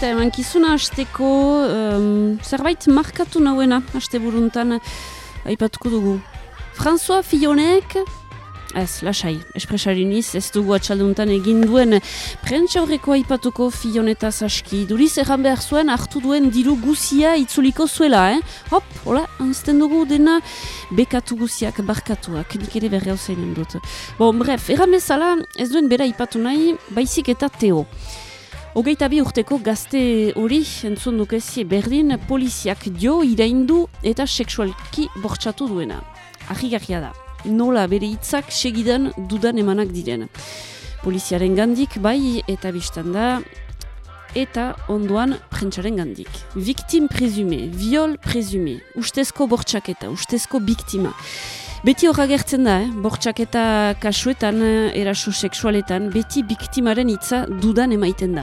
Eta eman kizuna hasteko um, zerbait markatu nauena haste buruntan aipatuko dugu. François Fillonek, ez, lasai, espresariniz, ez dugu atxalduntan egin duen prentsa horreko aipatuko Fillonetaz aski. Duriz erran behar zuen hartu duen diru guzia itzuliko zuela, eh? Hop, hola, anzten dugu dena bekatu guziak, barkatuak, nik ere berri hau dut. Bon, bref, erran bezala ez duen bera aipatu nahi, baizik eta teo. Hogeita bi urteko gazte hori, entzun dukezie berdin, poliziak dio iraindu eta seksualki bortxatu duena. Ahigarria da, nola bere hitzak segidan dudan emanak diren. Poliziaren gandik bai eta biztan da, eta ondoan prentsaren gandik. Viktim prezume, viol prezume, ustezko bortxaketa, ustezko biktima. Beti horra gertzen da, eh? bortxaketa kasuetan, eh, eraso seksualetan, beti biktimaren hitza dudan emaiten da.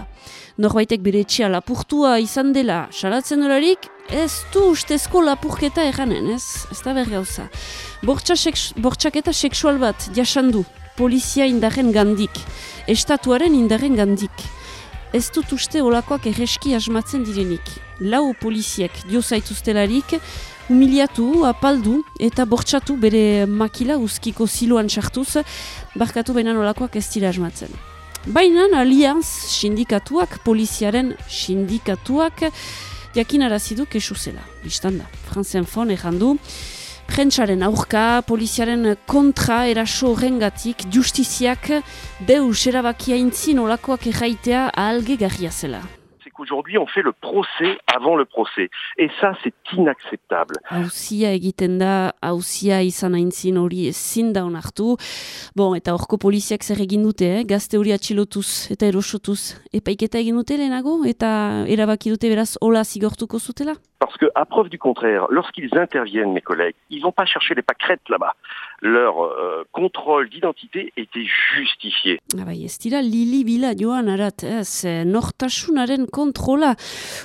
Norbaitek bere etxea lapurtua izan dela, salatzen dolarik, ez du ustezko lapurketa erranen, ez? Ez da berri gauza. Bortxaketa seksual bat, jasandu, polizia indarren gandik, estatuaren indarren gandik. Ez dut uste olakoak erreski asmatzen direnik. Lau poliziek dio zaituztelarik, humiliatu, apaldu eta bortxatu bere makila uzkiko ziloan sartuz, barkatu benan olakoak ez dira asmatzen. Baina alianz sindikatuak, poliziaren sindikatuak, jakin arazidu kesu zela. Bistan da, Franzen Fon errandu, prentsaren aurka, poliziaren kontra eraso horrengatik, justiziak deus erabakia intzin olakoak erraitea ahalge garria zela. Aujourd'hui, on fait le procès avant le procès. Et ça, c'est inacceptable. Hausia egiten da, hausia izan aintzin hori ezin da onartu. Bon, eta horko poliziak zer egin dute, eh? gazte hori atxilotuz eta erosotuz. Epaiketa egin dute lehenago eta erabaki dute beraz hola zigortuko zutela? Parce que, à preuve du contraire, lorsqu'ils interviennent, mes collègues, ils n'ont pas cherché les pâquerettes là-bas. Leur euh, contrôle d'identité était justifié. Ah bai, ez dira lili bila joan arat, ez, nortasunaren kontrola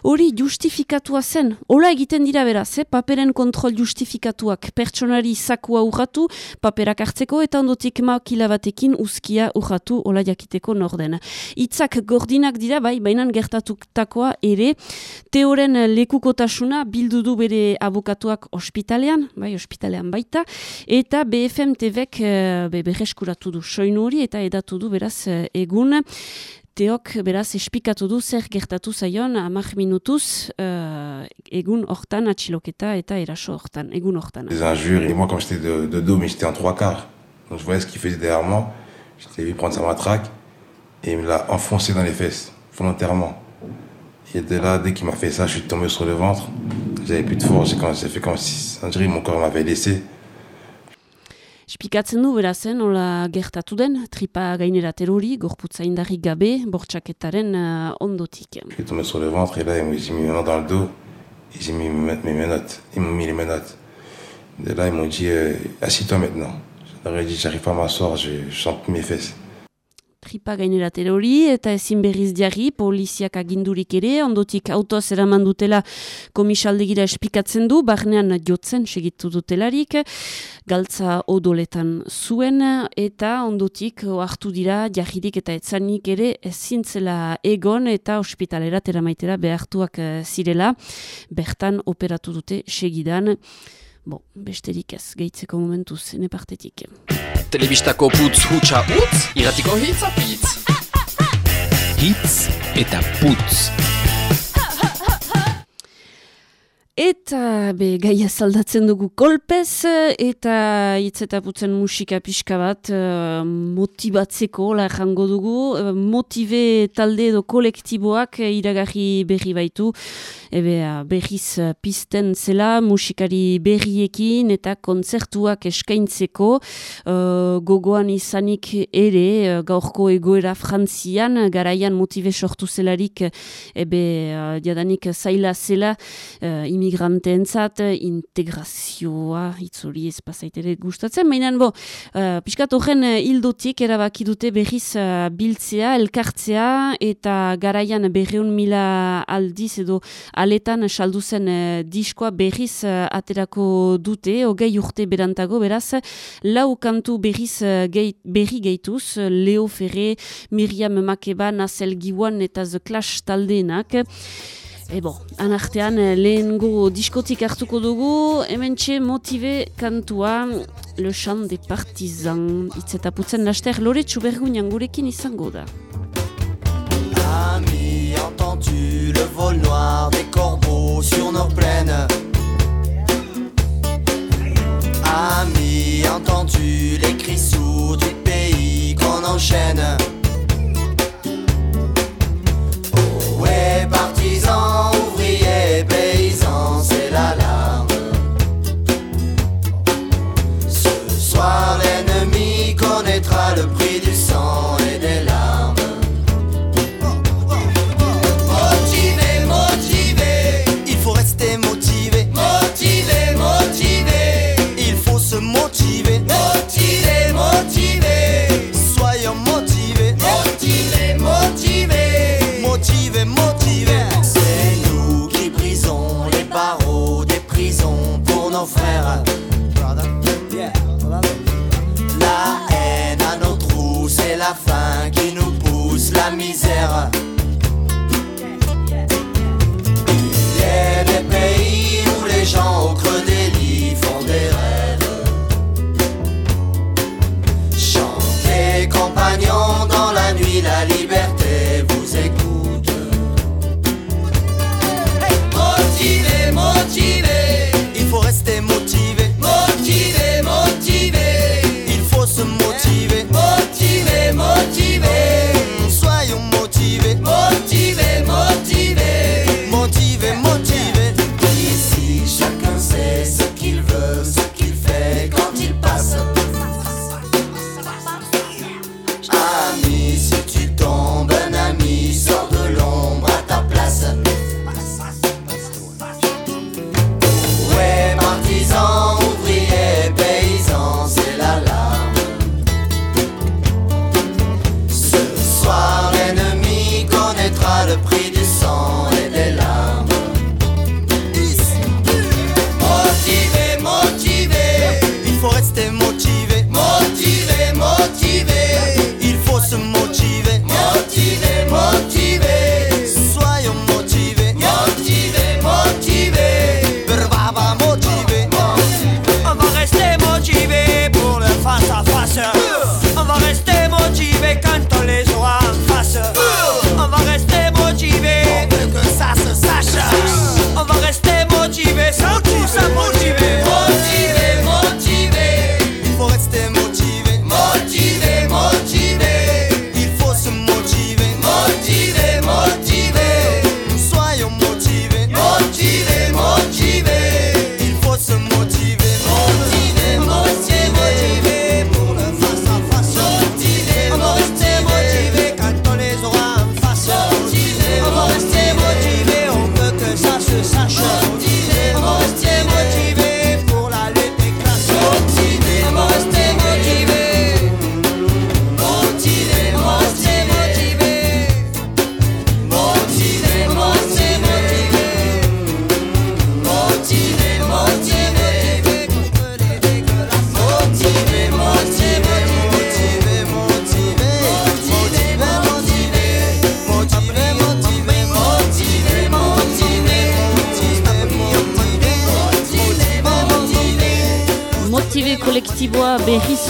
hori justifikatua zen. Ola egiten dira beraz, eh? paperen kontrol justifikatuak pertsonari zakua urratu, paperak hartzeko eta ondotik makila batekin uzkia urratu ola jakiteko norden. Itzak gordinak dira, bai, bainan gertatutakoa ere, teoren lekukotasun bildu du bere abokatuak ospitalean, bai, ospitalean baita, eta BFM hortan, egun hortan. Des injures, et moi quand j'étais de, de dos, mais j'étais en trois quarts, donc je voyais ce qu'il faisait derrière moi, j'étais vu prendre sa matraque, et il me l'a enfoncé dans les fesses, volontairement. Et de là, dès qu'il m'a fait ça, je suis tombé sur le ventre. J'avais plus de force. J'ai fait comme si mon corps m'avait laissé. Spikatzen du berazen, hola gertatu den, tripa gainera terori, gorputza indarri gabe, bortxaketaren uh, ondotik. Je suis tombé sur le ventre et là, j'ai mis mes mains dans le dos et j'ai mis mes menottes. Ils m'ont mis les menottes. De là, ils m'ont dit, euh, assis-toi maintenant. J'aurais dit, j'arrive pas à m'asseoir, je, je sens mes fesses. Tripa gaineratera hori eta ezin berriz diarri poliziak agindurik ere, ondotik autoz eraman dutela komisaldegira espikatzen du, barnean jotzen segitu dutelarik, galtza odoletan zuen eta ondotik hartu dira jarririk eta etzanik ere ezintzela egon eta ospitalera teramaitera behartuak eh, zirela, bertan operatu dute segidan. Bo, besterik ez, gehitzeko momentu zene partetik. Telebistako putz hutsa utz, iratiko hitz apitz. Hitz eta putz. Eta be, gaia zaldatzen dugu kolpez, eta hitz eta putzen musika pixka bat uh, motibatzeko, la jango dugu, uh, motive talde edo kolektiboak uh, iragarri berri baitu, ebe uh, berriz uh, pisten zela musikari berriekin eta kontzertuak eskaintzeko, gogoan izanik ere gaurko egoera frantzian, garaian motive sortu zelarik, ebe jadanik zaila zela, uh, emigranteentzat integrazioa itzuri ez pasaitere gustatzen, baina bo, uh, piskat horren hildotik erabaki dute berriz uh, biltzea, elkartzea eta garaian berreun mila aldiz edo aletan salduzen uh, diskoa berriz uh, aterako dute, hogei urte berantago, beraz, lau kantu berriz uh, berri gehituz, Leo Ferre, Miriam Makeba, Nasel Giwan eta The Clash taldeenak. Ebo, anartean eh, lehengo diskotik hartuko dugu, hemen txe motive kantua Le Chant des Partisans. Itzetaputzen laster, lore txubergunean gurekin izango da. Ami, entends-tu le vol noir des corbeaux sur nos plaines? Ami, entends-tu les cris sourds du pays qu'on enchaîne? maison. Misère. Il y a des pays où les gens au creux des lits font des rêves. Chantez, compagnons, dans la nuit, la liberté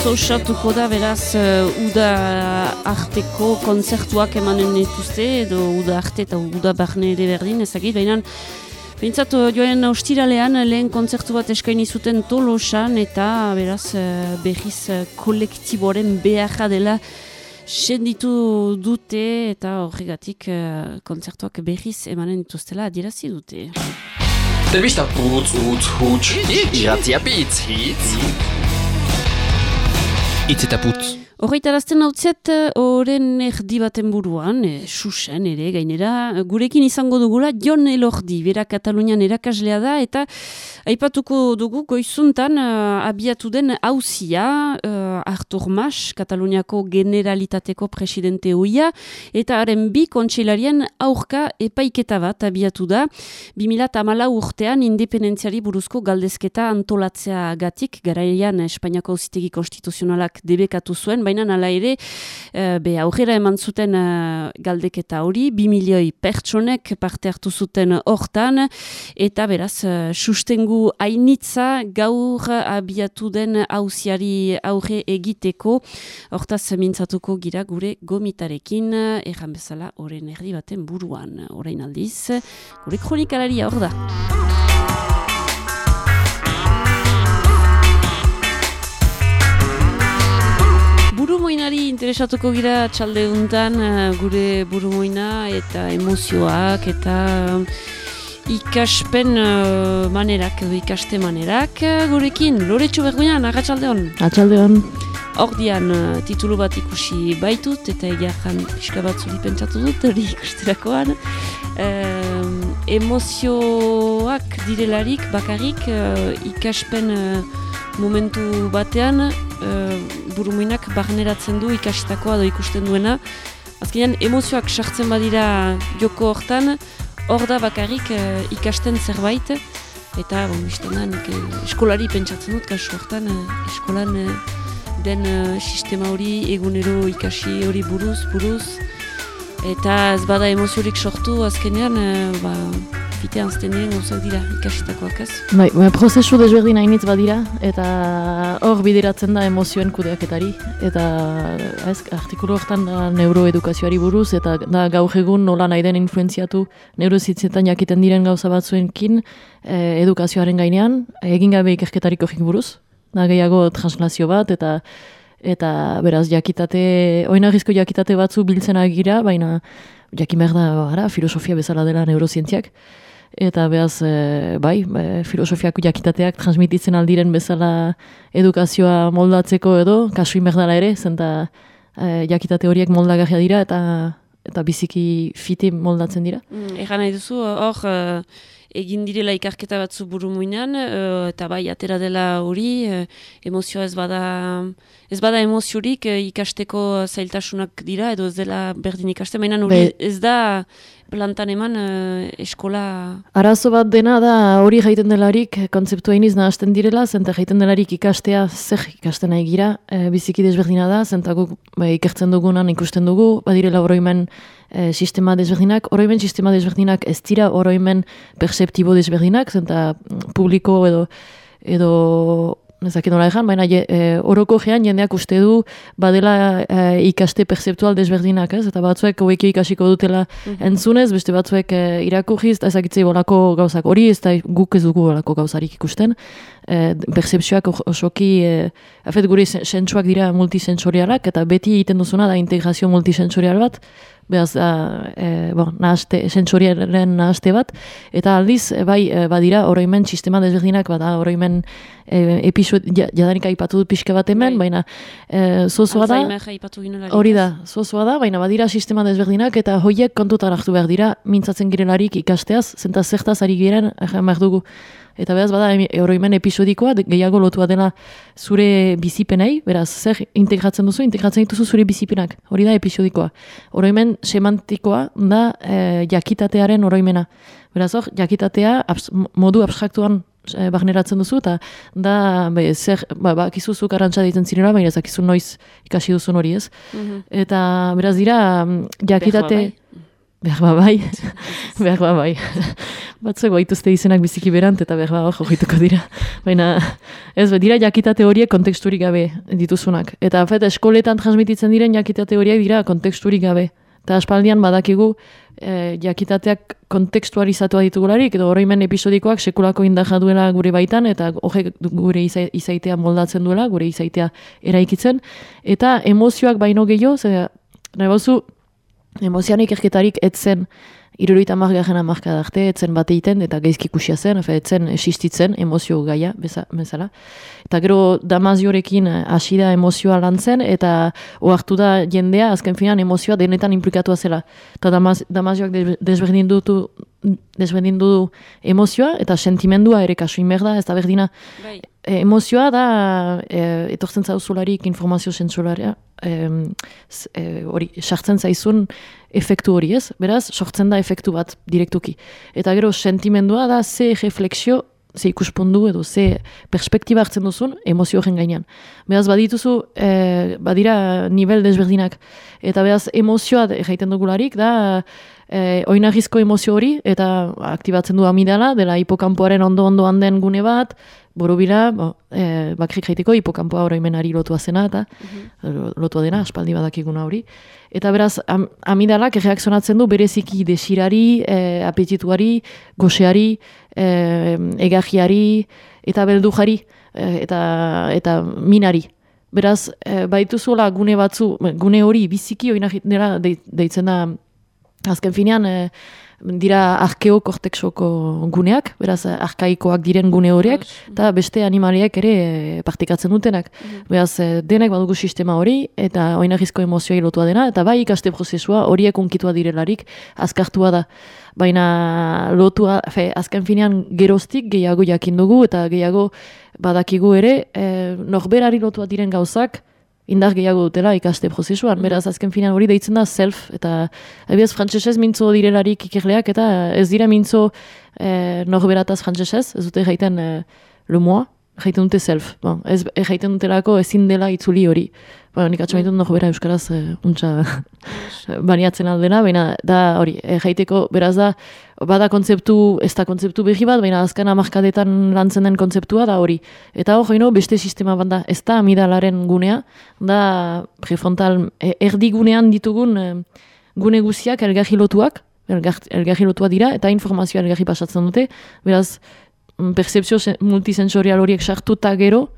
osatuko da, beraz, uh, uda arteko kontzertuak emanen dituzte, edo uda arte eta uda barne ere berdin, ezagit, baina Bintzat, joen ostiralean lehen kontzertu bat eskaini zuten tolosan eta beraz uh, berriz kolektiboren beharra dela senditu dute eta horregatik kontzertuak berriz emanen dituztela adierazi dute. Telebista putz, utz, huts, iratzia pitz, hitz. Itz eta putz. Horreitarazten hau zet, horren erdi baten buruan, e, susen ere, gainera, gurekin izango dugula, Jon Elordi, bera Katalunian erakaslea da, eta aipatuko dugu goizuntan abiatu den hauzia, uh, Artur Mas, Kataluniako generalitateko presidente hoia, eta haren bi kontxeilarien aurka epaiketa bat abiatu da, 2008 urtean independentziari buruzko galdezketa antolatzea gatik, garaian Espainiako hauzitegi konstituzionalak debekatu zuen, baina nala ere, uh, be aurrera eman zuten uh, galdeketa hori, bi milioi pertsonek parte hartu zuten hortan, eta beraz, uh, sustengu hainitza gaur abiatu den hauziari aurre egiteko, hortaz mintzatuko gira gure gomitarekin, erran bezala, oren erdi baten buruan, orain aldiz, gure kronikalaria hor da. Burumoinari interesatuko gira txalde untan gure burumoina eta emozioak eta ikaspen uh, manerak edo ikaste manerak gurekin. Loretxo berguina, nagatxalde hon? Atxalde hon. Ordian uh, titulu bat ikusi baitut eta egia jan pixka bat zuri pentsatu dut hori ikusterakoan. Uh, emozioak direlarik bakarrik uh, ikaspen uh, momentu batean uh, buruminak barneratzen du ikasitakoa do ikusten duena. Azkenean emozioak sartzen badira joko hortan, hor da bakarrik uh, ikasten zerbait, eta bon, da, nik, uh, eskolari pentsatzen dut, kasu hortan, uh, eskolan uh, den sistema hori egunero ikasi hori buruz, buruz, eta ez bada emoziorik sortu azkenean, uh, ba, bitean zten diren gauzak dira ikasitakoak ez. Bai, bai, prozesu desberdin hainitz badira, eta hor bideratzen da emozioen kudeaketari, eta ez, artikulu hortan da neuroedukazioari buruz, eta da gaur egun nola nahi den influenziatu neurozitzetan jakiten diren gauza batzuenkin eh, edukazioaren gainean, egin gabe ikerketariko buruz, da gehiago translazio bat, eta eta beraz jakitate, oinagizko jakitate batzu biltzen agira, baina jakin behar da, gara, filosofia bezala dela neurozientziak eta behaz, e, bai, e, filosofiako jakitateak transmititzen aldiren bezala edukazioa moldatzeko edo, kasu inberdala ere, zenta e, jakitate horiek moldagarria dira eta eta biziki fiti moldatzen dira. Mm, Egan nahi duzu, hor, egin direla ikarketa batzu buru muinan, eta bai, atera dela hori, emozioa ez bada, ez bada emoziorik ikasteko zailtasunak dira, edo ez dela berdin ikaste, mainan hori ez da plantan eman uh, eskola... Arazo bat dena da hori jaiten delarik kontzeptu iniz nahazten direla, zenta jaiten delarik ikastea zer ikasten nahi gira, e, biziki desberdina da, zenta guk ba, ikertzen dugunan ikusten dugu, badirela oroimen e, sistema desberdinak, oroimen sistema desberdinak ez dira oroimen perceptibo desberdinak, zenta mm, publiko edo edo ezakit nola egan, baina e, oroko gean jendeak uste du badela e, ikaste perceptual desberdinak, ez? Eta batzuek hauek ikasiko dutela mm entzunez, beste batzuek e, irakujiz, eta ezakitzei bolako gauzak hori, ez da guk ez dugu bolako gauzarik ikusten. E, percepzioak osoki, e, afet gure sentsuak dira multisensorialak, eta beti egiten duzuna da integrazio multisensorial bat, behaz, e, bon, nahaste, sensoriaren nahaste bat, eta aldiz, e, bai, e, badira, oroimen sistema desberdinak, bada, oroimen e, episod, jadanik aipatu dut pixka bat hemen, bai. baina e, zozua da, hori da, zozua da, baina badira sistema desberdinak, eta hoiek kontutan hartu behar dira, mintzatzen girelarik ikasteaz, zenta zertaz ari giren, behar dugu. Eta beraz, bada, oroimen episodikoa, gehiago lotua dela zure bizipenei, beraz, zer integratzen duzu, integratzen dituzu zure bizipenak, hori da episodikoa. Oroimen semantikoa da e, jakitatearen oroimena. Beraz, hor, jakitatea abs, modu abstraktuan e, barneratzen duzu, eta da, be, zer, ba, ba, kizuzu karantza ditzen zirela, baina ez noiz ikasi duzun hori ez. Mhm. Eta, beraz, dira, jakitate... Bai. Behar ba bai, behar ba bai. Batzuek baituzte izenak biziki berant eta behar ba jogituko dira. Baina ez dira jakitate horiek konteksturik gabe dituzunak. Eta fet, eskoletan transmititzen diren jakitate horiek dira konteksturik gabe. Eta aspaldian badakigu e, jakitateak kontekstualizatua ditugularik, edo horreimen episodikoak sekulako indaja duela gure baitan, eta horrek gure izaitea moldatzen duela, gure izaitea eraikitzen. Eta emozioak baino gehiago, nahi emozioan ikerketarik etzen iruroita margarren amarkada arte, etzen bat egiten, eta geizki ikusia zen, efe, etzen existitzen emozio gaia, beza- bezala. Eta gero damaziorekin eh, hasi da emozioa lantzen, eta ohartu da jendea, azken finan emozioa denetan implikatua zela. Eta damaz, damazioak des- desberdindu du, desberdindu du emozioa, eta sentimendua ere kasu inberda, ez da berdina Bai. e, emozioa da e, etortzen zauzularik informazio sentsolaria em, z- e, hori sartzen zaizun efektu hori ez, beraz sortzen da efektu bat direktuki. Eta gero sentimendua da ze refleksio, ze ikuspondu edo ze perspektiba hartzen duzun emozio horren gainean. Beraz badituzu, e, badira nivel desberdinak. Eta beraz emozioa jaiten dugularik da e, oinarrizko emozio hori eta aktibatzen du amidala, dela hipokampoaren ondo-ondoan den gune bat, borobila, bo, e, bakrik jaiteko hipokampoa oroimenari lotua zena eta lo- lotua dena, aspaldi badakiguna hori. Eta beraz, am, amidalak erreakzionatzen du bereziki desirari, e, apetituari, goseari, e, egajiari, eta beldujari, e, eta, eta minari. Beraz, e, baituzuela gune batzu, gune hori biziki oinarritera deitzen da Azken finean, e, dira arkeo kortexoko guneak, beraz arkaikoak diren gune horiek, eta beste animaliek ere e, praktikatzen dutenak. Beraz, e, denek badugu sistema hori, eta oinarrizko emozioa lotua dena, eta bai ikaste prozesua horiek unkitua direlarik azkartua da. Baina lotua, fe, azken finean geroztik gehiago jakin dugu, eta gehiago badakigu ere, e, norberari lotua diren gauzak, indar gehiago dutela ikaste prozesuan. Beraz, azken finean hori deitzen da self, eta ebiaz frantsesez mintzo direlarik ikerleak, eta ez dira mintzo eh, norberataz frantsesez, ez dute jaiten eh, le moi, jaiten dute self. Bon, ez ez jaiten dutelako ezin dela itzuli hori. Bueno, nik atxamaitu dut norbera euskaraz eh, untxa baniatzen aldena, baina da hori, eh, jaiteko beraz da, bada kontzeptu, ez da kontzeptu behi bat, baina azken amarkadetan lantzen den kontzeptua da hori. Eta hor, joino, beste sistema bat da, ez da amidalaren gunea, da prefrontal, e, erdigunean ditugun eh, gune guziak elgarri lotuak, elgar- elgarri lotua dira, eta informazioa elgarri pasatzen dute, beraz, mm, percepzio se- multisensorial horiek sartuta gero,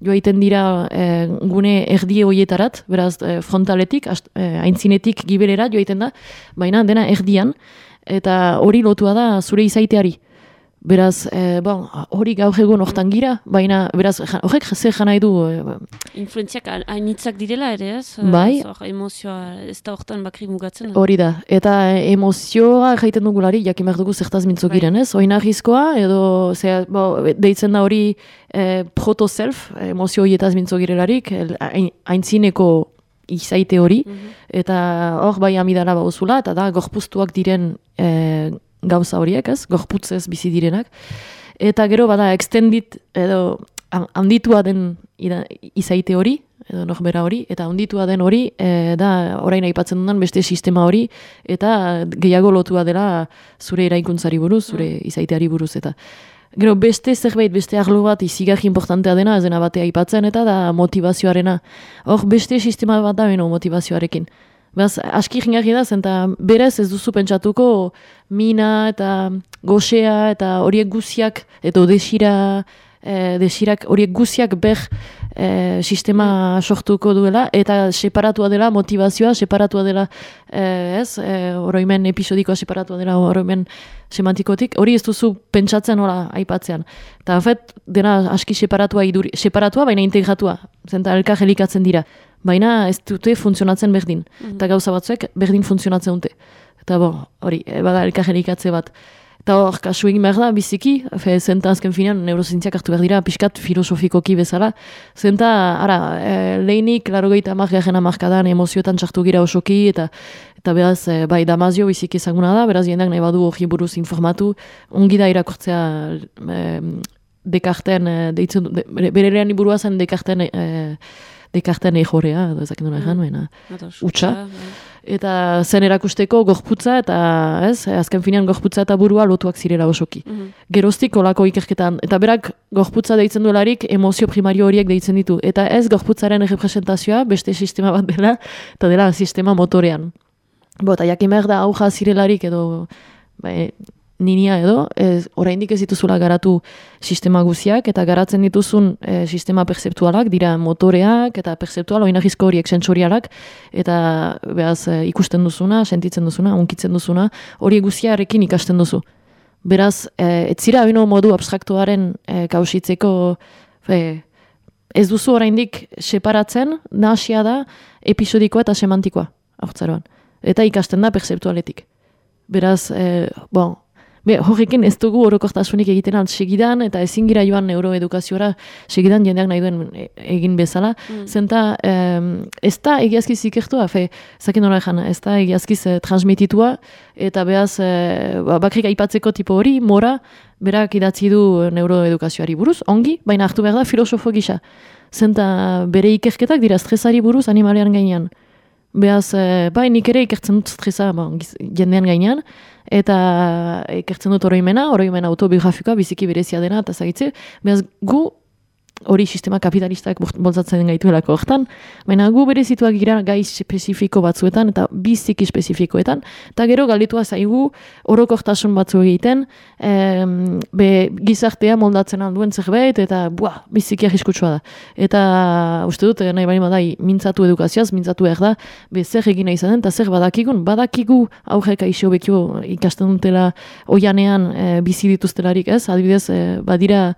joaiten dira eh, gune erdie hoietarat, beraz eh, frontaletik, ast, eh, aintzinetik gibelera joaiten da, baina dena erdian, eta hori lotua da zure izaiteari. Beraz, eh, bon, hori gaur egun hortan gira, baina beraz, ja- horrek zer jana nahi du, eh, Influentziak hain- hainitzak direla ere, ez? Bai. Ez hor, emozioa ez da hortan bakri mugatzen. hori da. Eta eh, emozioa jaiten dugulari, jakin behar dugu zertaz mintzo Bai. giren, ez? Oinarrizkoa, edo, zera, bo, deitzen da hori eh, proto-self, emozio horietaz mintzo girelarik, el- hain- aintzineko izaite hori, eta hor bai amidala bauzula, eta da gorpuztuak diren eh, gauza horiek, ez? Gorputzez bizi direnak. Eta gero bada extendit edo han- handitua den izaite hori, edo norbera hori, eta handitua den hori, e, da orain aipatzen dudan beste sistema hori, eta gehiago lotua dela zure eraikuntzari buruz, zure izaiteari buruz, eta Gero beste zerbait, beste arlo bat izigarri importantea dena, ez dena batea aipatzen, eta da motivazioarena. Hor beste sistema bat da beno motivazioarekin. Beraz, aski jingarri da, zen, eta berez ez duzu pentsatuko mina eta gosea eta horiek guziak, edo desira, e, desirak horiek guziak ber e, sistema sortuko duela, eta separatua dela motivazioa, separatua dela, e, ez, e, oroimen episodikoa separatua dela oroimen semantikotik, hori ez duzu pentsatzen nola aipatzean. Eta fet, dena aski separatua, iduri, separatua, baina integratua, zenta elkar helikatzen dira. Baina ez dute funtzionatzen berdin. Eta gauza batzuek berdin funtzionatzen dute. Eta bo, hori, bada elkar helikatze bat. Eta hor, kasu egin behar da, biziki, fe, zenta azken finean, neurozientziak hartu behar dira, pixkat filosofikoki bezala. Zenta, ara, e, lehenik, laro gehieta amargaren amarkadan emozioetan txartu gira osoki, eta eta beraz, e, bai, damazio biziki ezaguna da, beraz, jendak nahi badu hori buruz informatu, ongi da irakurtzea e, Dekarten, e, deitzen, de, bere lehen liburua zen Dekarten, e, Dekarten ejorea, edo ezakin duen egan, baina Ados, Hutsa. Eta zen erakusteko gorputza eta ez, azken finean gorputza eta burua lotuak zirela osoki. Mhm. Geroztik olako ikerketan, eta berak gorputza deitzen duelarik emozio primario horiek deitzen ditu. Eta ez gorputzaren representazioa beste sistema bat dela, eta dela sistema motorean. Bo, eta jakin behar da auja zirelarik edo bai, ninia edo, ez, oraindik ez dituzula garatu sistema guziak, eta garatzen dituzun e, sistema perceptualak, dira motoreak, eta perceptual, oinagizko horiek sensorialak, eta behaz e, ikusten duzuna, sentitzen duzuna, unkitzen duzuna, hori guziarekin ikasten duzu. Beraz, e, ez zira bino modu abstraktuaren e, kausitzeko e, ez duzu oraindik separatzen, nahasia da episodikoa eta semantikoa, haurtzaroan. Eta ikasten da perceptualetik. Beraz, e, bon, be, horrekin ez dugu orokortasunik egiten alt segidan, eta ezin gira joan neuroedukaziora segidan jendeak nahi duen e- egin bezala. Mm. Zenta, em, ez da egiazkiz ikertua, fe, zaken nola ezan, ez da egiazkiz eh, transmititua, eta behaz, eh, ba, bakrik aipatzeko tipo hori, mora, berak idatzi du neuroedukazioari buruz, ongi, baina hartu behar da filosofo gisa. Zenta bere ikerketak dira stresari buruz animalean gainean. Beaz, e, bai, nik ere ikertzen dut stresa ba, jendean gainean, eta ikertzen dut oroimena, oroimena autobiografikoa, biziki berezia dena, eta zagitze, beaz, gu hori sistema kapitalistak boltzatzen gaituelako hortan, baina gu berezituak gira gai espezifiko batzuetan eta biziki espezifikoetan, eta gero galditua zaigu orokortasun batzu egiten, em, be, gizartea moldatzen alduen zerbait, eta buah, biziki arriskutsua da. Eta uste dut, nahi bali badai, mintzatu edukazioaz, mintzatu behar da, be, zer egin nahi izaten, eta zer badakigun, badakigu aurrek aixo bekio ikasten dutela oianean e, bizi dituztelarik ez, adibidez, e, badira,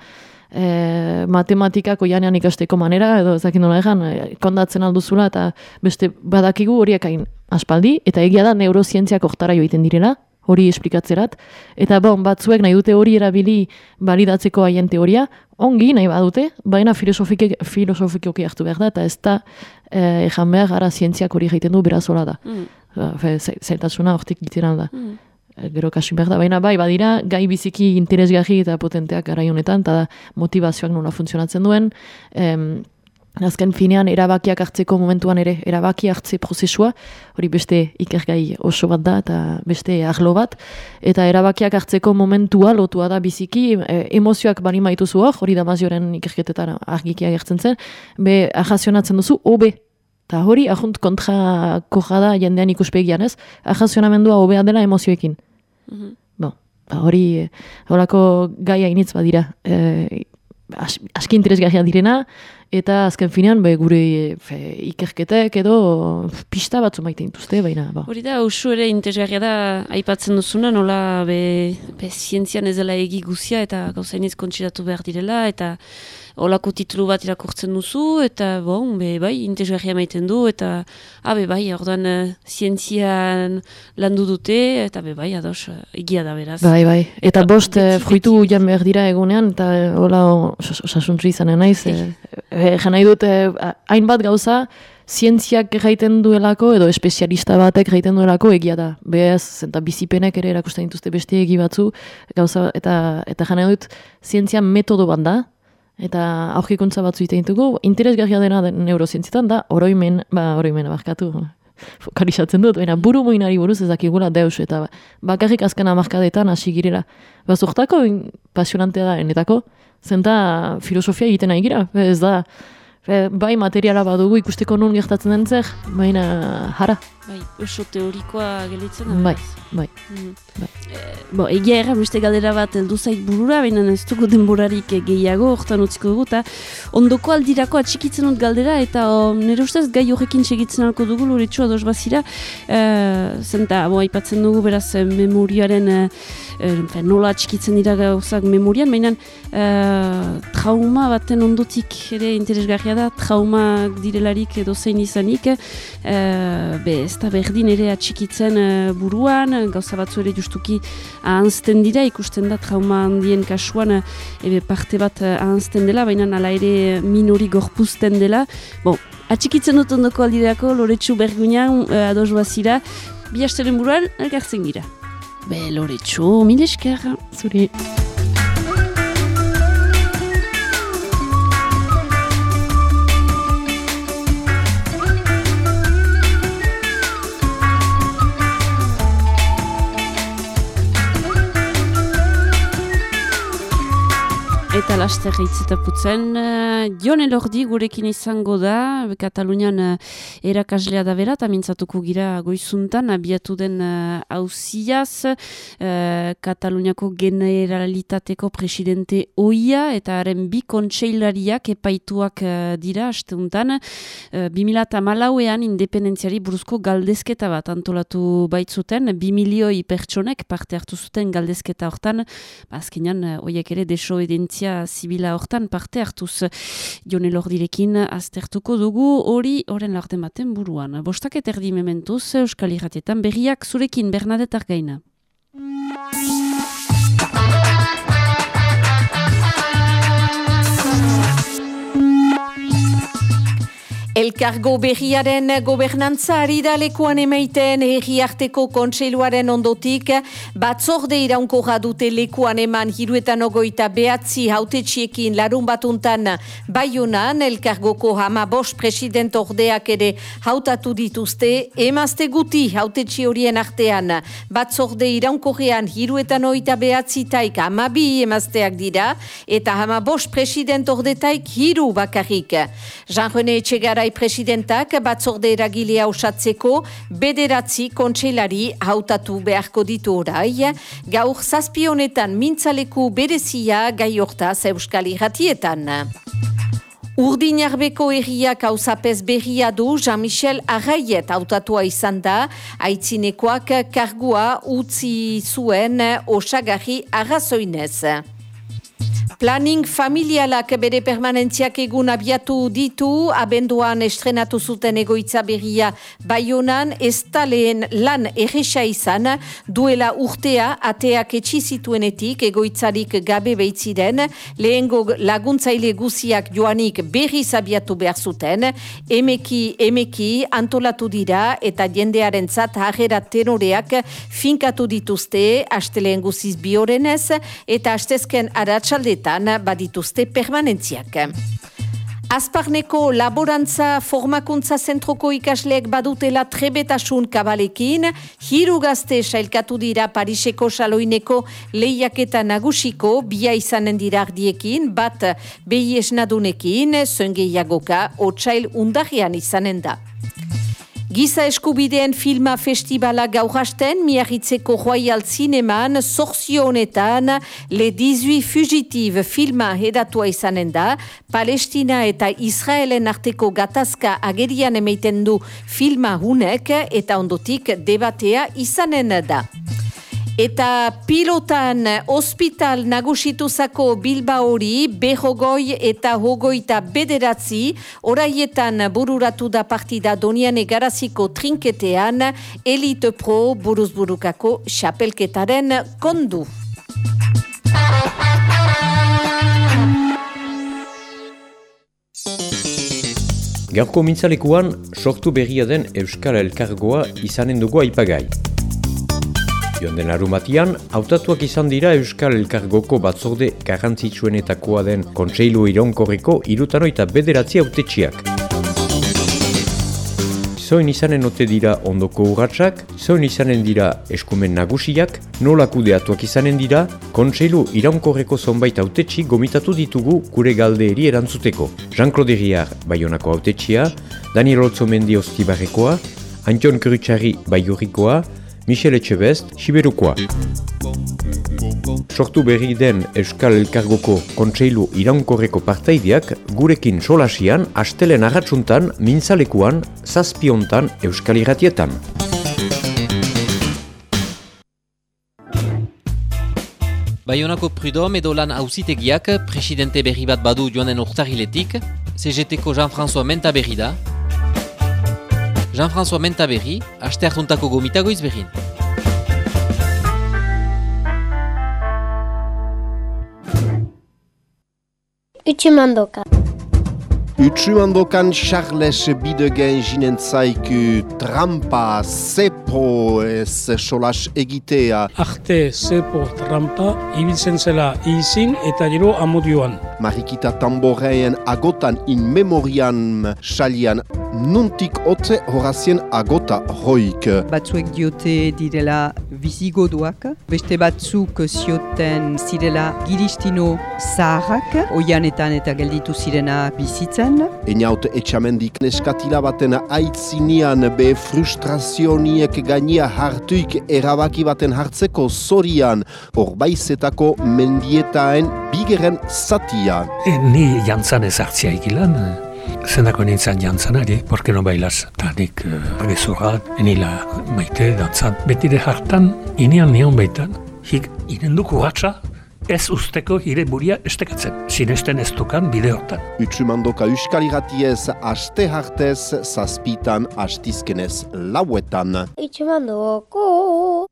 e, matematikak oianean ikasteko manera, edo ez dakit nola egan, e, kondatzen alduzula, eta beste badakigu horiek hain aspaldi, eta egia da neurozientziak hortara joiten direla, hori esplikatzerat, eta bon, batzuek nahi dute hori erabili balidatzeko haien teoria, ongi nahi badute, baina filosofike, filosofikoki hartu behar da, eta ez da eh, behar gara zientziak hori egiten du berazola da. Mm. Zailtasuna hortik literal da. Mm. Eh, Gero kasu behar da, baina bai, badira, gai biziki interesgarri eta potenteak garai honetan, eta motivazioak nola funtzionatzen duen, em, azken finean erabakiak hartzeko momentuan ere, erabaki hartze prozesua, hori beste ikergai oso bat da, eta beste arlo bat, eta erabakiak hartzeko momentua lotua da biziki, e, emozioak bali maituzu hor, hori da mazioren ikerketetan argikia gertzen zen, be, ahazionatzen duzu, hobe, Eta hori, ahunt kontra da jendean ikuspegian ez, ahazionamendua hobea dela emozioekin. Mhm. Bon, ba, hori, eh, horako gai hainitz badira. E, as, aski interesgarria direna, eta azken finean, be, gure fe, ikerketek edo pista batzu maite intuzte, baina, ba. Hori da, usu ere interesgarria da aipatzen duzuna, nola be, be zientzian ez dela egi guzia eta gauzainiz kontsidatu behar direla, eta olako titulu bat irakurtzen duzu, eta bon, be, bai, interesgarria maiten du, eta abe bai, orduan eh, zientzian landu dute, eta be bai, ados, eh, egia da beraz. Bai, bai. Eta Eta bost eh, fruitu jan behar dira egunean, eta hola os- osasuntsu izanen naiz. Eh, nahi dut, eh, hainbat gauza, zientziak gaiten duelako, edo espezialista batek gaiten duelako egia da. Beaz, eta bizipenek ere erakusten dituzte beste egi batzu, gauza, eta, eta jan nahi dut, zientzia metodo bat da, eta aurkikuntza batzu egiten ditugu, interesgarria dena den neurozientzietan da, oroimen, ba, oroimena barkatu, fokalizatzen dut, baina buru moinari buruz ez dakigula deus, eta bakarrik azken amarkadetan hasi girela. Ba, zurtako pasionantea da enetako, zenta filosofia egiten nahi gira, ez da, bai materiala badugu ikusteko nun gertatzen den zer, baina jara, Bai, oso teorikoa gelitzen da. Bai, bai. Mhm. Bai. Eh, bo, egia erra beste galdera bat heldu zait burura, baina ez dugu denborarik eh, gehiago, hortan utziko dugu, eta ondoko aldirako atxikitzen dut galdera, eta o, nire ustez gai horrekin segitzen alko dugu, loretsu ados bazira, eh, zenta, bo, aipatzen dugu beraz eh, memoriaren, fe, nola atxikitzen dira gauzak memorian, baina eh, trauma baten ondotik ere interesgarria da, traumak direlarik edo zein izanik, eh, be, ez da berdin ere atxikitzen eh, buruan, eh, gauza batzu ere justuki ahanzten dira, ikusten da trauma handien kasuan eh, ebe parte bat eh, ahanzten dela, baina ala ere minori gorpuzten dela. Bon, atxikitzen dut ondoko aldirako, loretsu bergunean, eh, ados bazira, bi hasteren buruan, elkartzen gira. Be, loretsu, mil esker. zuri. Eta laster hitz Jon Elordi gurekin izango da, Katalunian uh, erakaslea da bera, eta mintzatuko gira goizuntan, abiatu den hauziaz, uh, uh, Kataluniako generalitateko presidente oia, eta haren bi kontseilariak epaituak dira, asteuntan, uh, 2000 malauean independentziari buruzko galdezketa bat antolatu baitzuten, bi milioi pertsonek parte hartu zuten galdezketa hortan, bazkenean, ba, oiek ere desoedentzia zibila hortan parte hartuz jone lordirekin aztertuko dugu hori horren laurten baten buruan. Bostak eterdi mementuz Euskal Iratietan berriak zurekin Bernadetar gaina. Elkargo berriaren gobernantza ari da lekuan emaiten herriarteko kontseiluaren ondotik. Batzorde iraunko dute lekuan eman hiruetan ogoita behatzi hautetxiekin larun batuntan baionan. Elkargoko hama bos president ordeak ere hautatu dituzte emazte guti hautetxi horien artean. Batzorde iraunkorrean hiruetan oita behatzi taik hama bi emazteak dira eta hama bos president ordetaik hiru bakarrik. Jean-René Etxegara garai presidentak batzorde eragilea osatzeko bederatzi kontseilari hautatu beharko ditu orai, gaur zazpionetan mintzaleku berezia gai hortaz euskal irratietan. Urdinarbeko erriak hausapez berria du Jean-Michel Arraiet hautatua izan da, aitzinekoak kargua utzi zuen osagarri arrazoinez. Planning familialak bere permanentziak egun abiatu ditu, abenduan estrenatu zuten egoitza berria baionan, ez lehen lan erresa izan, duela urtea ateak etxi zituenetik egoitzarik gabe behitziren, lehengo laguntzaile guziak joanik berri zabiatu behar zuten, emeki, emeki, antolatu dira eta jendearen zat harrera tenoreak finkatu dituzte, asteleen guziz biorenez, eta astezken aratsaldetan badituzte permanentziak. Azparneko laborantza formakuntza zentroko ikasleek badutela trebetasun kabalekin, hiru gazte sailkatu dira Pariseko saloineko lehiaketa nagusiko, bia izanen dira ardiekin, bat behi esnadunekin, zengeiagoka, otxail undarrian izanen da. Giza eskubideen filma festivala gaurasten, miarritzeko Royal Cineman, sorzio honetan, Le 18 Fugitive filma hedatua izanen da, Palestina eta Israelen arteko gatazka agerian emeiten du filma hunek eta ondotik debatea izanen da. Eta pilotan ospital nagusituzako bilba hori behogoi eta hogoita bederatzi oraietan bururatu da partida donian egaraziko trinketean Elite Pro buruzburukako xapelketaren kondu. Gaurko mintzalekuan sortu berria den Euskal Elkargoa izanen dugu aipagai. Joan den arumatian, hautatuak izan dira Euskal Elkargoko batzorde garrantzitsuenetakoa den Kontseilu Ironkorreko irutano eta bederatzi autetxiak. Zoin izanen ote dira ondoko urratsak, zoin izanen dira eskumen nagusiak, nola kudeatuak izanen dira, Kontseilu Iraunkorreko zonbait autetxi gomitatu ditugu gure galdeeri erantzuteko. Jean-Claude Riar, Bayonako autetxia, Daniel Otzomendi Ostibarrekoa, Antion Kuritsari Bayurrikoa, Michel Etxebest, Siberukoa. Sortu berri den Euskal Elkargoko kontseilu iraunkorreko partaideak gurekin solasian, astelen agatsuntan, mintzalekuan, zazpiontan Euskal Iratietan. Baionako Prudom edo lan hausitegiak presidente berri bat badu joanen urtariletik, CGT-ko Jean-François Menta berri da, Jean-François Mentaberri, aste hartuntako gomitagoiz behin. Utsumandoka. Utsumandokan Charles Bidegen jinen zaiku trampa, sepo ez solas egitea. Arte, sepo, trampa, ibiltzen zela izin eta gero amodioan. Marikita tamboreien agotan in memorian salian nuntik otze horazien agota hoik. Batzuek diote direla bizigoduak, beste batzuk zioten zirela giristino zaharrak, oianetan eta gelditu zirena bizitzen. Einaut etxamendik neskatila baten aitzinian be frustrazioniek gainia hartuik erabaki baten hartzeko zorian, horbaizetako mendietaen bigeren zatia. E, ni jantzan ez hartzia egilan, zendako nintzen jantzanari, porke no bailaz, eta nik uh, gezurrat, enila maite, dantzat, betire hartan, inean nion baitan, hik inenduko ratxa, ez usteko hire buria estekatzen, sinesten ez dukan bideotan. Utsumandoka uskaliratiez aste hartez, zazpitan astizkenez lauetan. Itxumandoko.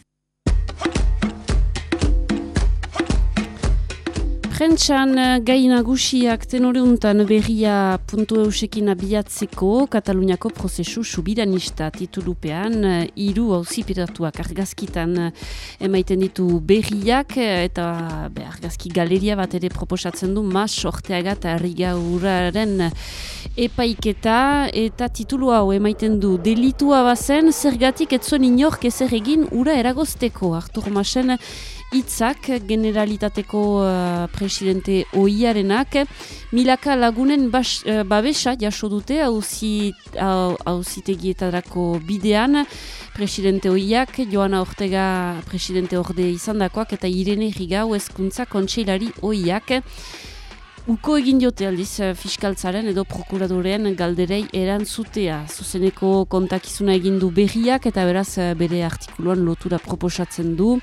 Prentxan eh, gai nagusiak tenore untan berria puntu eusekin abiatzeko Kataluniako prozesu subiranista titulupean eh, hiru hauzipiratuak argazkitan eh, emaiten ditu berriak eta be, argazki galeria bat ere proposatzen du mas sorteaga eta herriga uraren epaiketa eta titulu hau emaiten du. Delitua bazen zergatik etzon inork ezer egin ura eragozteko. Artur Masen hitzak generalitateko uh, presidente oiarenak. Milaka lagunen bas, uh, babesa jaso dute hauzitegietadrako bidean. Presidente oiak Joana Ortega presidente orde izandakoak eta Irene Rigau ezkuntza kontseilari oiak Uko egin diote aldiz eh, fiskaltzaren edo prokuradorean galderei erantzutea. Zuzeneko kontakizuna egin du berriak eta beraz eh, bere artikuluan lotura proposatzen du.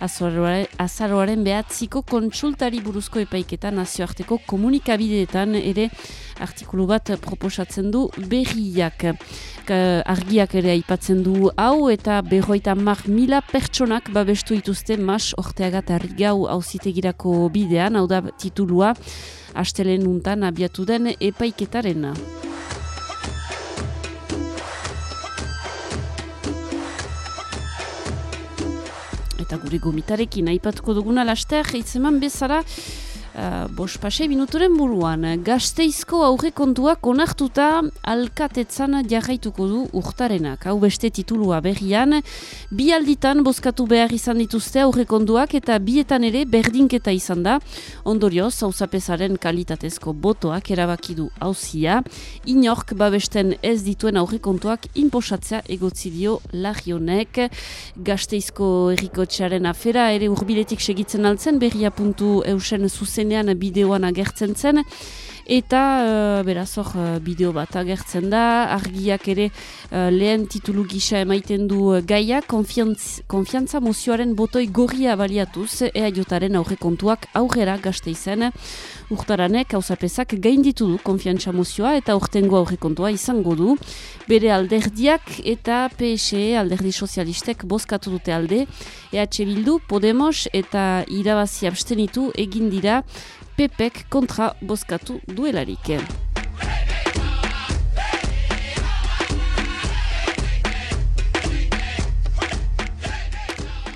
Azaroaren, behatziko kontsultari buruzko epaiketa nazioarteko komunikabideetan ere artikulu bat proposatzen du berriak. Argiak ere aipatzen du hau eta berroita mar mila pertsonak babestu dituzte mas orteagat argau hauzitegirako bidean, hau da titulua, astelen untan abiatu den epaiketarena. Eta gure gomitarekin aipatuko duguna laster, itzeman bezala, Uh, bos pasei minuturen buruan, gazteizko aurre kontuak onartuta alkatetzan jarraituko du urtarenak. Hau beste titulua berrian, bi alditan bozkatu behar izan dituzte aurre kontuak eta bietan ere berdinketa izan da. Ondorioz, hauzapezaren kalitatezko botoak erabaki du hauzia. Inork babesten ez dituen aurre kontuak inposatzea egotzi dio lagionek. Gazteizko errikotxearen afera ere urbiletik segitzen altzen, berria puntu eusen zuzen zenean bideoan agertzen zen, eta uh, beraz hor uh, bideo bat agertzen da, argiak ere uh, lehen titulu gisa emaiten du uh, gaia, konfiantz, konfiantza mozioaren botoi gorria baliatuz, ea jotaren aurre kontuak aurrera gazte izen, urtaranek hausapezak gain ditu du konfiantza mozioa eta urtengo aurre kontua izango du, bere alderdiak eta PSE alderdi sozialistek bozkatu dute alde, EH Bildu, Podemos eta irabazi abstenitu egin dira Pepek kontra bozkatu duelarik.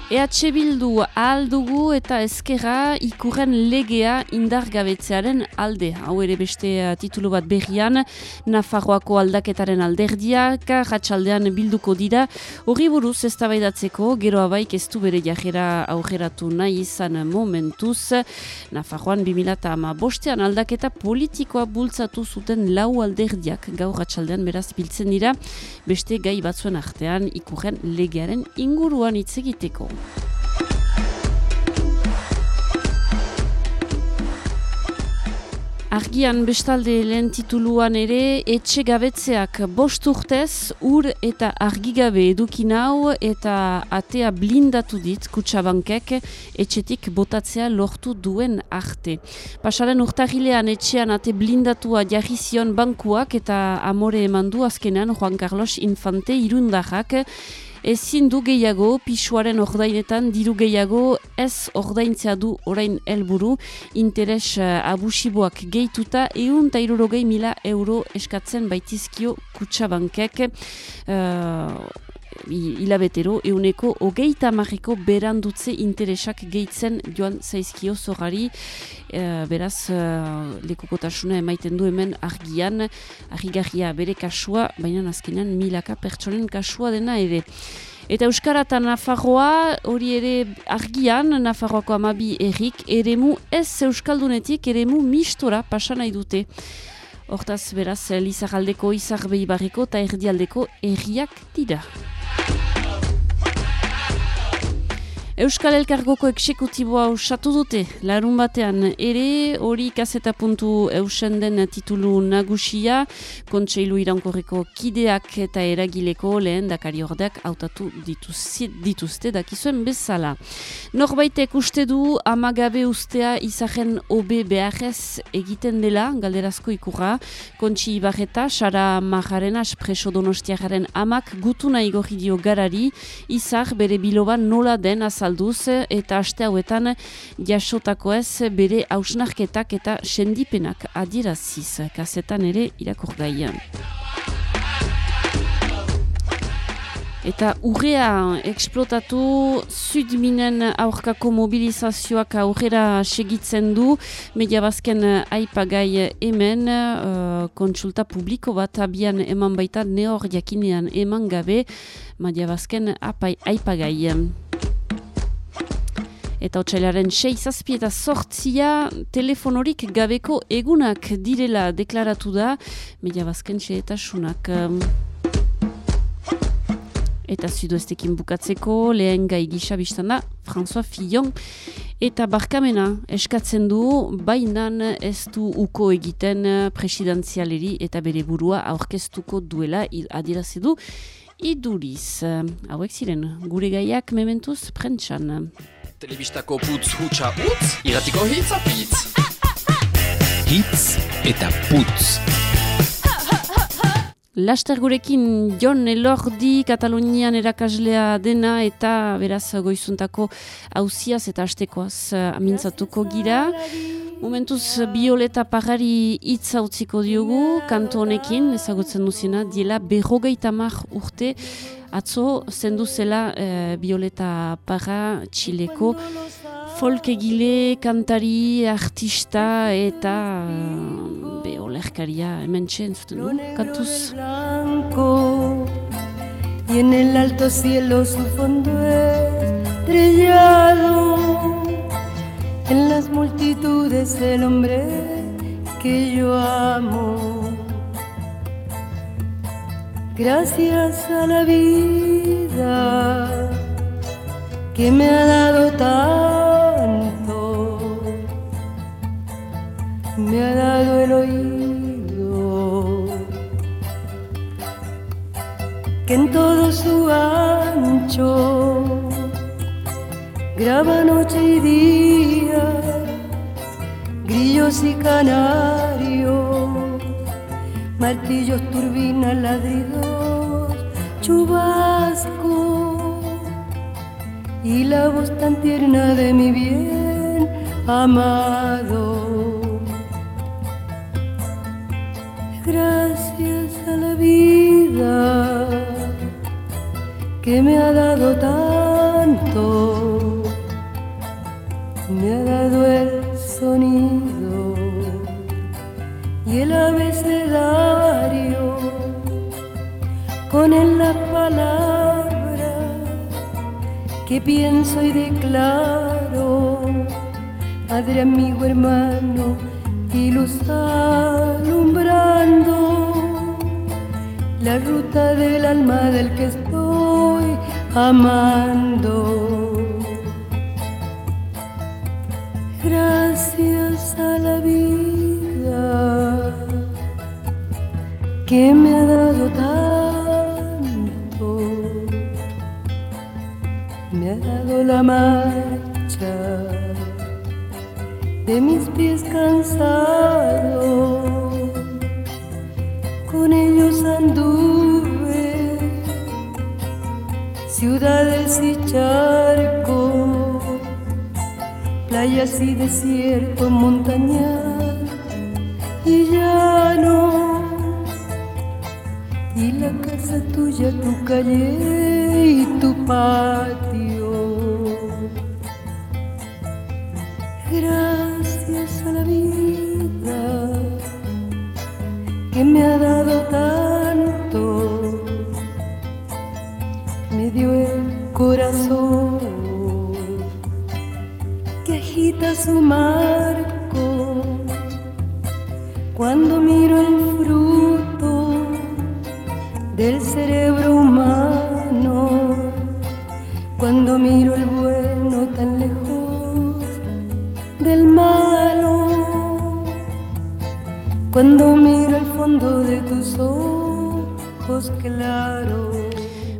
EH Bildu aldugu eta ezkerra ikurren legea indargabetzearen alde. Hau ere beste uh, titulu bat berrian, Nafarroako aldaketaren alderdiak, ratxaldean bilduko dira. Horri buruz ez gero abaik ez du bere jajera aurreratu nahi izan momentuz. Nafarroan 2000 bostean aldaketa politikoa bultzatu zuten lau alderdiak gaur ratxaldean beraz biltzen dira. Beste gai batzuen artean ikurren legearen inguruan hitz egiteko. Argian bestalde lehen tituluan ere etxe gabetzeak bost urtez ur eta argigabe edukin hau eta atea blindatu dit kutsabankek etxetik botatzea lortu duen arte. Pasaren urtahilean etxean ate blindatua jarri zion bankuak eta amore emandu azkenan Juan Carlos Infante irundarrak ezin du gehiago pisuaren ordainetan diru gehiago ez ordaintzea du orain helburu. Interes uh, abusiboak gehituta eun eta mila euro eskatzen baitizkio kutsabankek uh, hi- hilabetero, euneko hogeita marreko berandutze interesak gehitzen joan zaizkio zorari, e, beraz uh, lekukotasuna emaiten du hemen argian, argigarria bere kasua, baina azkenean milaka pertsonen kasua dena ere. Eta Euskara eta Nafarroa hori ere argian, Nafarroako amabi errik, eremu ez Euskaldunetik, eremu mistora pasa nahi dute. Hortaz, beraz, Lizarraldeko, Izarbeibarriko eta Erdialdeko erriak dira. Euskal Elkargoko eksekutiboa osatu dute, larun batean ere hori kaseta puntu eusen den titulu nagusia, kontseilu irankorreko kideak eta eragileko lehen dakari ordeak hautatu dituzte, dituzte dakizuen bezala. Norbaitek uste du amagabe ustea izahen obe beharrez egiten dela, galderazko ikurra, kontsi ibarreta, Sara Majarena, preso donostiagaren amak gutuna igorri dio garari, izar bere biloban nola den azalduz eta aste hauetan jasotako ez bere hausnarketak eta sendipenak adieraziz, kazetan ere irakorgaian. Eta urrea eksplotatu Sudminen aurkako mobilizazioak aurrera segitzen du, media bazken aipagai hemen, uh, kontsulta publiko bat abian eman baita neor jakinean eman gabe, media bazken aipagai. Eta otxailaren 6 zazpi eta sortzia telefonorik gabeko egunak direla deklaratu da, media bazken xeetasunak. Eta zuduestekin bukatzeko, lehen gai gisa biztan da, François Fillon eta barkamena eskatzen du, bainan ez du uko egiten presidenzialeri eta bere burua aurkeztuko duela adierazi du iduriz. Hauek ziren, gure gaiak mementuz prentsan. Telebistako putz hutsa utz, iratiko hitz apitz. Hitz eta putz. Laster gurekin Jon Elordi Katalunian erakaslea dena eta beraz goizuntako hauziaz eta astekoaz amintzatuko gira. Momentuz Bioleta Pagari hitz utziko diogu, kanto honekin, ezagutzen duzena, diela berrogeita mar urte, atzo zendu zela eh, Bioleta Paga Txileko, folk egile, kantari, artista eta uh, be olerkaria hemen txen zuten du, kantuz. y en el alto cielo su fondo estrellado en las multitudes el hombre que yo amo. Gracias a la vida que me ha dado tanto me ha dado el oído que en todo su ancho graba noche y día, grillos y canarios, martillos, turbinas, ladridos, chubasco y la voz tan tierna de mi bien amado. Gracias a la vida que me ha dado tanto, con él las palabras que pienso y declaro, Padre, amigo, hermano, y luz alumbrando la ruta del alma del que estoy amando. Gracias a la vida que me ha dado tanto, dado la marcha de mis pies cansados con ellos anduve ciudades y charcos, playas y desierto, montañas y llano, y la casa tuya, tu calle y tu patio. Su marco cuando miro el fruto del cerebro humano, cuando miro el bueno tan lejos del malo, cuando miro el fondo de tus ojos claros.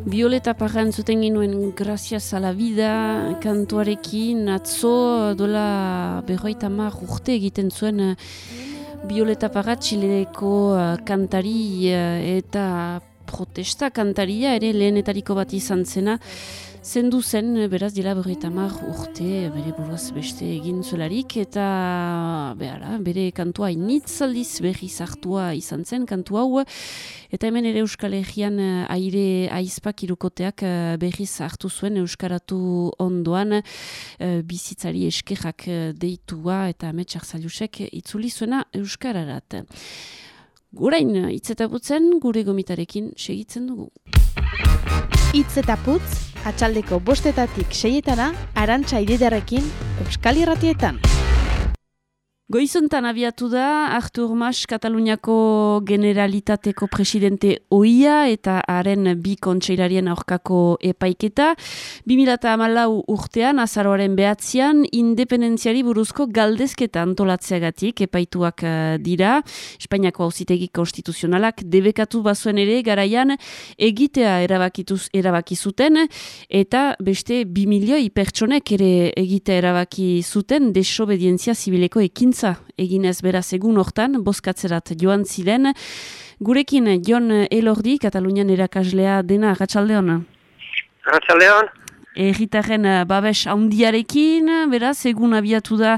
Violeta Parra entzuten ginuen Gracias a la Vida kantuarekin. Atzo dola berroita mar urte egiten zuen eh, Violeta Parra txileko eh, kantari eh, eta protesta kantaria ere lehenetariko bat izan zena zendu zen, beraz, dira berroita mar urte bere buruaz beste egin zuelarik eta behara, bere kantua initzaldiz berri zartua izan zen kantu hau eta hemen ere Euskal Herrian eh, aire aizpak irukoteak eh, berriz hartu zuen Euskaratu ondoan eh, bizitzari eskerrak deitua eta ametsak zailusek itzuli zuena Euskararat. Gurain, itzetaputzen gure gomitarekin segitzen dugu. Itz eta putz, atxaldeko bostetatik seietana, arantxa ididarekin, Euskal Irratietan. Goizuntan abiatu da, Artur Mas, Kataluniako Generalitateko presidente oia eta haren bi kontseilarien aurkako epaiketa. 2008 urtean, azaroaren behatzean, independentziari buruzko galdezketa antolatzeagatik epaituak eh, dira. Espainiako hauzitegi konstituzionalak debekatu bazuen ere garaian egitea erabakituz erabaki zuten eta beste 2 milioi pertsonek ere egitea erabaki zuten desobedientzia zibileko ekintza eginez beraz egun hortan, bozkatzerat joan ziren. Gurekin Jon Elordi, Katalunian erakaslea dena, Gatxaldeon. Gatxaldeon. Erritaren eh, babes handiarekin, beraz, egun abiatu da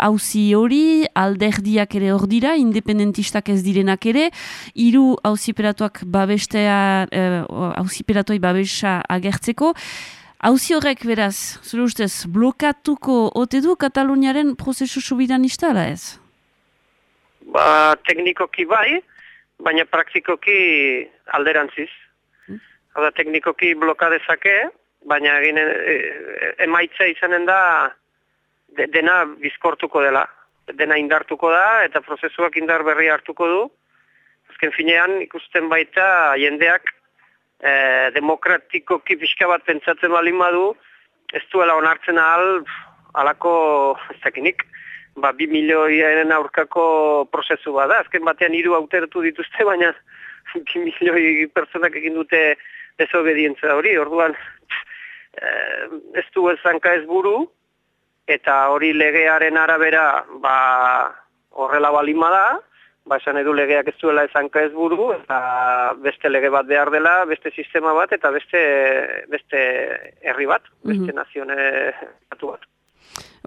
hauzi hori, alderdiak ere hor dira, independentistak ez direnak ere, hiru hauziperatuak babestea, hauziperatoi babesa agertzeko, Hauzi horrek beraz, zure ustez, blokatuko ote du Kataluniaren prozesu subiranista ala ez? Ba, teknikoki bai, baina praktikoki alderantziz. Hmm? Hau da, teknikoki blokadezake, baina egin e, e, emaitza izanen da de, dena bizkortuko dela. Dena indartuko da eta prozesuak indar berri hartuko du. Azken finean ikusten baita jendeak e, demokratikoki pixka bat pentsatzen balin badu, ez duela onartzen ahal, alako, ez dakinik, ba, bi milioiaren aurkako prozesu bada. Azken batean hiru auteratu dituzte, baina bi milioi personak egin dute desobedientza hori. Orduan, e, ez du ez ez buru, eta hori legearen arabera ba, horrela balima da, ba, esan edu legeak ez duela ezanka ez buru, eta beste lege bat behar dela, beste sistema bat, eta beste, beste herri bat, beste mm -hmm. nazione batu bat.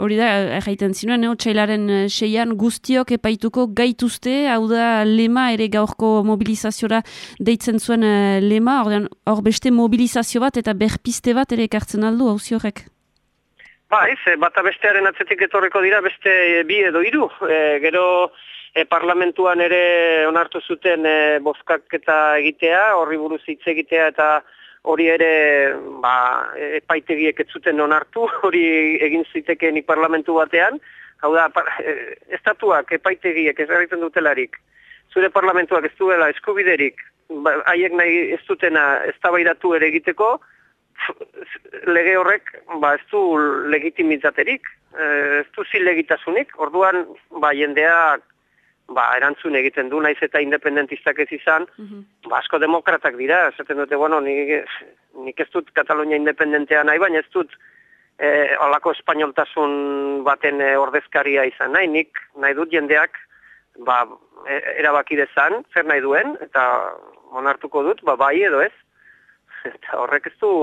Hori da, erraiten zinuen, eh, txailaren seian guztiok epaituko gaituzte, hau da lema ere gaurko mobilizaziora deitzen zuen lema, hor beste mobilizazio bat eta berpiste bat ere ekartzen aldu, hau horrek? Ba, ez, bata bestearen atzetik etorreko dira beste bi edo hiru. E, gero e, parlamentuan ere onartu zuten e, bozkak eta egitea, horri buruz hitz egitea eta hori ere ba, epaitegiek ez zuten onartu, hori egin zitekenik parlamentu batean, hau da, e, estatuak epaitegiek ez egiten dutelarik, zure parlamentuak ez duela eskubiderik, ba, haiek nahi ez dutena ez ere egiteko, lege horrek ba, ez du legitimitaterik, ez du zilegitasunik, orduan ba, jendeak ba, erantzun egiten du, naiz eta independentistak ez izan, mm ba, asko demokratak dira, esaten dute, bueno, nik, nik ez dut Katalunia independentea nahi, baina ez dut e, olako espainoltasun baten e, ordezkaria izan nahi, nik nahi dut jendeak ba, e, erabaki dezan, zer nahi duen, eta onartuko dut, ba, bai edo ez, eta horrek ez du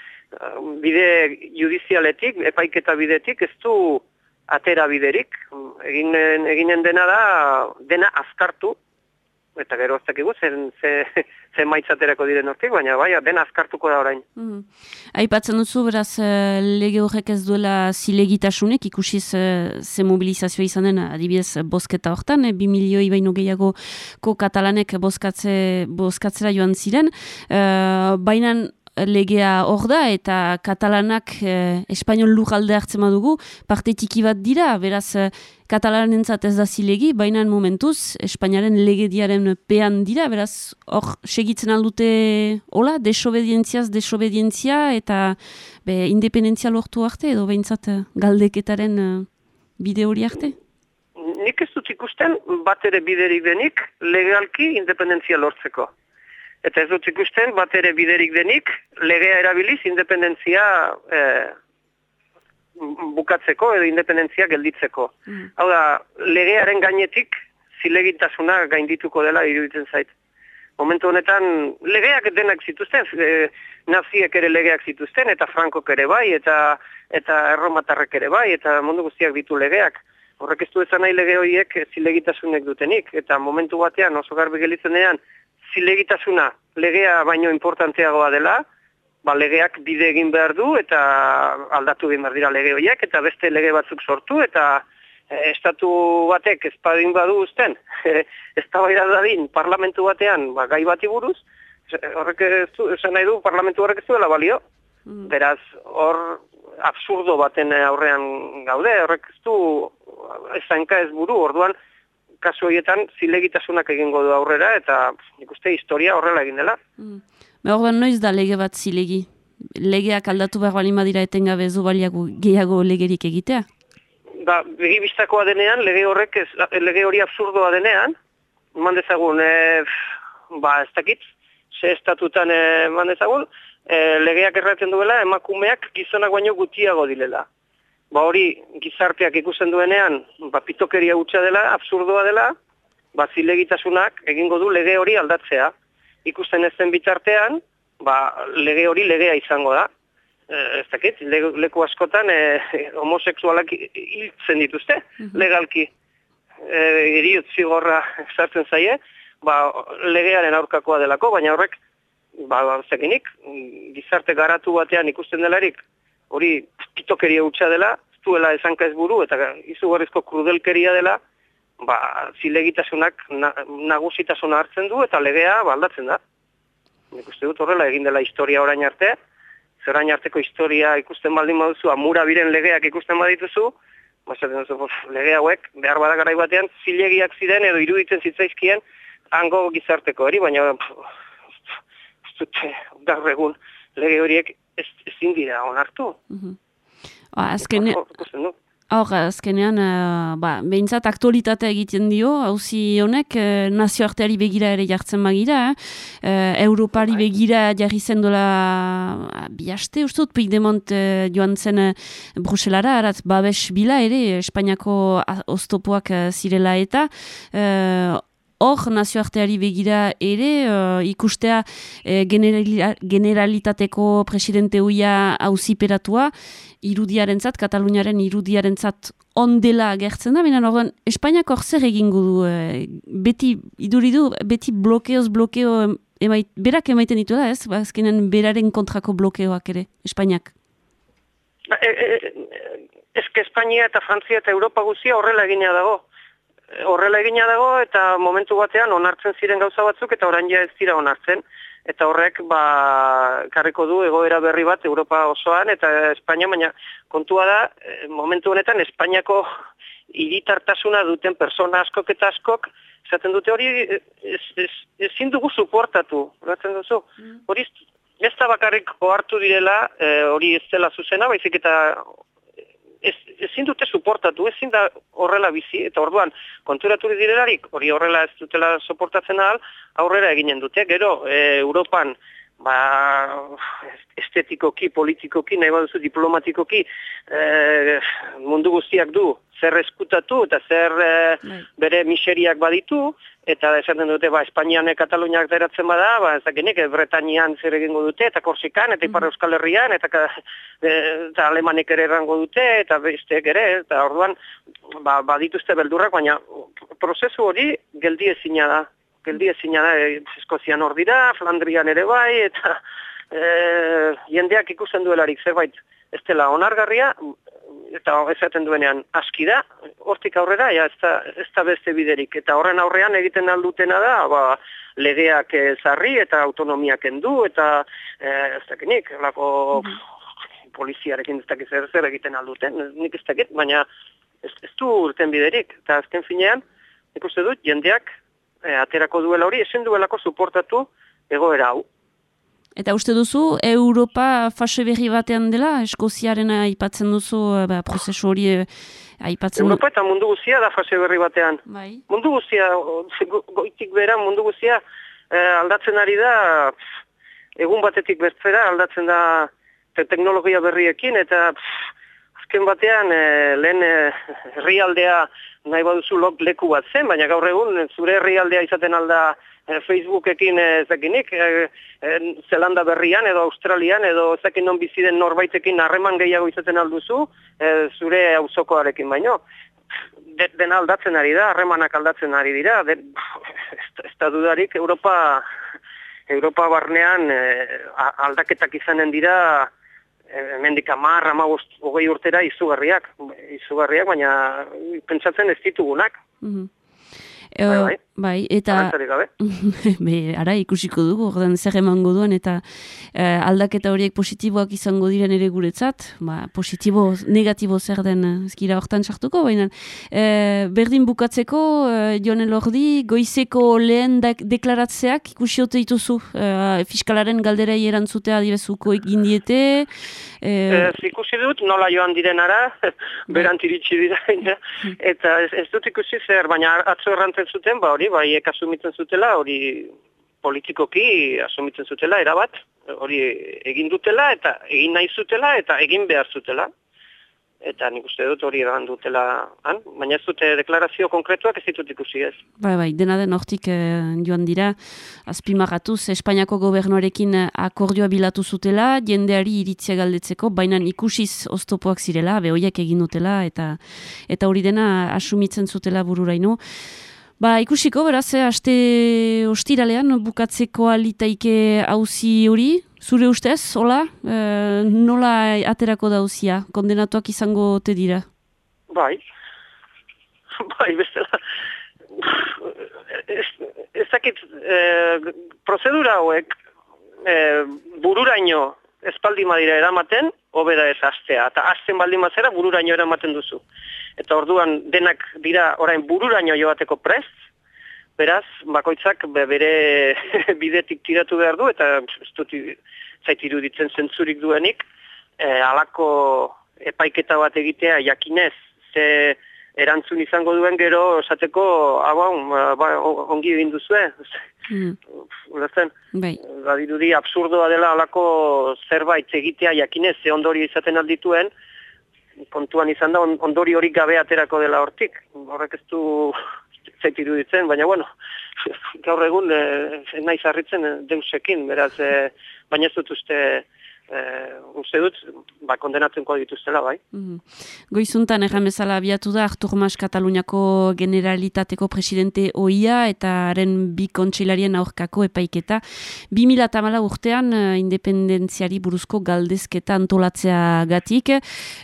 bide judizialetik, epaiketa bidetik, ez du atera biderik, eginen, eginen dena da, dena azkartu, eta gero ez dakigu zen ze, ze maitzaterako diren hortik, baina bai, den azkartuko da orain. Mm. Aipatzen duzu, beraz, eh, lege horrek ez duela zilegitasunek, ikusiz eh, ze mobilizazioa izan den, adibidez, bosketa hortan, e, bi milioi baino gehiago ko katalanek boskatze, boskatzera joan ziren, uh, baina legea hor da eta katalanak eh, espainol lujalde hartzen badugu parte tiki bat dira, beraz eh, katalanentzat ez da zilegi, baina momentuz Espainiaren legediaren pean dira, beraz hor segitzen aldute hola, desobedientziaz desobedientzia eta be, independentzia lortu arte edo behintzat eh, galdeketaren eh, bide hori arte? Nik ez dut ikusten bat ere biderik denik legalki independentzia lortzeko. Eta ez dut ikusten bat ere biderik denik legea erabiliz independentzia eh, bukatzeko edo independentzia gelditzeko. Mm. Hau da, legearen gainetik zilegintasuna gaindituko dela iruditzen zait. Momentu honetan legeak denak zituzten, e, naziek ere legeak zituzten, eta frankok ere bai, eta eta erromatarrek ere bai, eta mundu guztiak ditu legeak. Horrek ez du ezan nahi lege horiek zilegitasunek dutenik, eta momentu batean oso garbi gelitzenean zilegitasuna legea baino importanteagoa dela, ba, legeak bide egin behar du eta aldatu egin behar dira lege horiek eta beste lege batzuk sortu eta e, estatu batek ezpadin badu uzten, ez da dadin parlamentu batean ba, gai bati buruz, horrek ez du, esan nahi du, parlamentu horrek ez duela balio. Mm. Beraz, hor absurdo baten aurrean gaude, horrek ez du ez zainka ez buru, orduan kasu horietan zilegitasunak egingo du aurrera eta ikuste historia horrela egin dela. Mm. Orduan noiz da lege bat zilegi? Legeak aldatu behar bali madira etengabe ez du baliago gehiago legerik egitea? Ba, begi biztakoa denean, lege horrek, ez, lege hori absurdoa denean, eman dezagun, e, ba, ez dakit, ze estatutan eman dezagun, e, legeak erraten duela, emakumeak gizonak baino gutiago dilela. Ba hori, gizarteak ikusten duenean, ba, pitokeria hutsa dela, absurdoa dela, ba, zilegitasunak egingo du lege hori aldatzea. Ikusten ez den bitartean, ba, lege hori legea izango da. E, ez dakit, le, leku askotan e, homoseksualak hiltzen dituzte, legalki. E, Iriut zigorra sartzen zaie, ba, legearen aurkakoa delako, baina horrek, ba, zekinik, gizarte garatu batean ikusten delarik, hori pitokeria hutsa dela, ez duela esanka ez buru, eta izugarrizko krudelkeria dela, ba, zilegitasunak na, nagusitasuna hartzen du, eta legea baldatzen da. Nik uste dut horrela egin dela historia orain arte, zerain arteko historia ikusten baldin baduzu, amura biren legeak ikusten badituzu, Basaten duzu, lege hauek, behar bada garai batean, zilegiak ziren edo iruditzen zitzaizkien, hango gizarteko hori, baina ez dute, gaur egun, lege horiek ez, ezin dira onartu. Ba, azken, hor, azkenean, uh, ba, behintzat aktualitatea egiten dio, hauzi honek, uh, nazioarteari begira ere jartzen magira, eh? uh, Europari begira jarri zen dola uh, bihaste, uste dut, Puigdemont uh, joan zen uh, Bruselara, arat, babes bila ere, Espainiako oztopoak uh, zirela eta, uh, hor nazioarteari begira ere uh, ikustea eh, generalitateko presidente huia hauziperatua irudiarentzat, Kataluniaren irudiarentzat ondela gertzen da, bina orduan, Espainiak hor zer egingo du, eh, beti, iduridu, beti blokeoz blokeo, emait, berak emaiten ditu da, ez? Ba, azkenen beraren kontrako blokeoak ere, Espainiak. Ba, e, e, Ezke Espainia eta Frantzia eta Europa guzia horrela egina dago horrela egina dago eta momentu batean onartzen ziren gauza batzuk eta orain ja ez dira onartzen. Eta horrek ba karriko du egoera berri bat Europa osoan eta Espainia baina kontua da eh, momentu honetan Espainiako hiritartasuna duten persona askok eta askok esaten dute hori ezin ez, dugu suportatu. Duzu? Mm. hori ez da bakarrik ohartu direla eh, hori ez dela zuzena baizik eta ez, ezin dute suportatu, ezin da horrela bizi, eta orduan, konturatu direlarik, hori horrela ez dutela soportatzen ahal, aurrera eginen dute, gero, e, Europan, ba, estetikoki, politikoki, nahi baduzu diplomatikoki, e, mundu guztiak du, zer eskutatu eta zer e, bere miseriak baditu, eta esaten dute, ba, Espainian Kataluniak deratzen bada, ba, ez dakinik, Bretanian zer egingo dute, eta Korsikan, eta Ipar Euskal Herrian, eta, e, eta Alemanek ere errango dute, eta besteek ere, eta orduan, ba, badituzte beldurrak, baina prozesu hori geldi ezina da. Geldi ezina da, e, Eskozian hor dira, Flandrian ere bai, eta e, jendeak ikusten duelarik zerbait ez dela onargarria, eta esaten duenean aski da, hortik aurrera, ja, ez, da, ez da beste biderik. Eta horren aurrean egiten aldutena da, ba, legeak zarri eta autonomiak endu, eta e, ez dakinik, lako mm. poliziarekin ez dakit zer zer egiten alduten, nik ez dakit, baina ez, ez du urten biderik. Eta azken finean, ikuste dut, jendeak e, aterako duela hori, ezin duelako suportatu egoera hau. Eta uste duzu, Europa fase berri batean dela, Eskoziaren aipatzen duzu, eh, ba, prozesu hori eh, aipatzen Europa eta mundu guzia da fase berri batean. Bai. Mundu guzia, goitik bera mundu guzia eh, aldatzen ari da, egun batetik bestera aldatzen da teknologia berriekin, eta azken batean lehen herrialdea nahi baduzu leku bat zen, baina gaur egun zure herrialdea izaten alda Eh, Facebookekin eh, ezekinik, e, Zelanda berrian edo Australian edo ezekin non biziden norbaitekin harreman gehiago izaten alduzu, zure auzokoarekin baino. De, dena aldatzen ari da, harremanak aldatzen ari dira, de, ez, da dudarik Europa, Europa barnean aldaketak izanen dira, e, mendika marra, hogei urtera izugarriak, izugarriak, baina pentsatzen ez ditugunak. Mm bai, bai. Bai, eta... be, ara, ikusiko dugu, ordan zer emango duen, eta eh, aldaketa horiek positiboak izango diren ere guretzat, ba, positibo, negatibo zer den, ezkira hortan sartuko, baina eh, berdin bukatzeko, eh, Joan Elordi, goizeko lehen deklaratzeak ikusi ote dituzu, eh, fiskalaren galderei erantzutea direzuko egin diete, Eh, ikusi dut, nola joan direnara, berantiritsi dira, eta ez, ez dut ikusi zer, baina atzo errantzen zuten, ba hori, bai asumitzen zutela, hori politikoki asumitzen zutela, erabat, hori egin dutela, eta egin nahi zutela, eta egin behar zutela eta nik uste dut hori egan dutela han, baina ez dute deklarazio konkretuak ez ditut ikusi ez. Bai, bai, dena den hortik eh, joan dira, azpimagatuz, Espainiako gobernuarekin akordioa bilatu zutela, jendeari iritzia galdetzeko, baina ikusiz oztopoak zirela, behoiak egin dutela, eta eta hori dena asumitzen zutela bururaino. Ba, ikusiko, beraz, eh, aste ostiralean bukatzeko alitaike hauzi hori, Zure ustez, hola, e, nola aterako dauzia, kondenatuak izango te dira? Bai, bai, bestela, ez dakit, e, prozedura hauek e, bururaino espaldi madira eramaten, hobeda ez astea, eta azten baldin mazera bururaino eramaten duzu. Eta orduan denak dira orain bururaino joateko prest, beraz, bakoitzak bere bidetik tiratu behar du, eta ez dut zait iruditzen zentzurik duenik, e, alako epaiketa bat egitea jakinez, ze erantzun izango duen gero, esateko, hau, ba, ba, ongi egin duzue, mm. Ulertzen, bai. badirudi absurdoa dela alako zerbait egitea jakinez, ze ondori izaten aldituen, kontuan izan da ondori horik gabe aterako dela hortik. Horrek ez du zait iruditzen, baina bueno, gaur egun e, nahi zarritzen e, deusekin, beraz, e, baina ez dut uste, e, uste dut, ba, kondenatzen dituztela, bai. Mm -hmm. Goizuntan, erran bezala abiatu da, Artur Mas Kataluniako generalitateko presidente oia eta haren bi kontseilarien aurkako epaiketa. 2008 urtean, uh, independentziari buruzko galdezketa antolatzea gatik,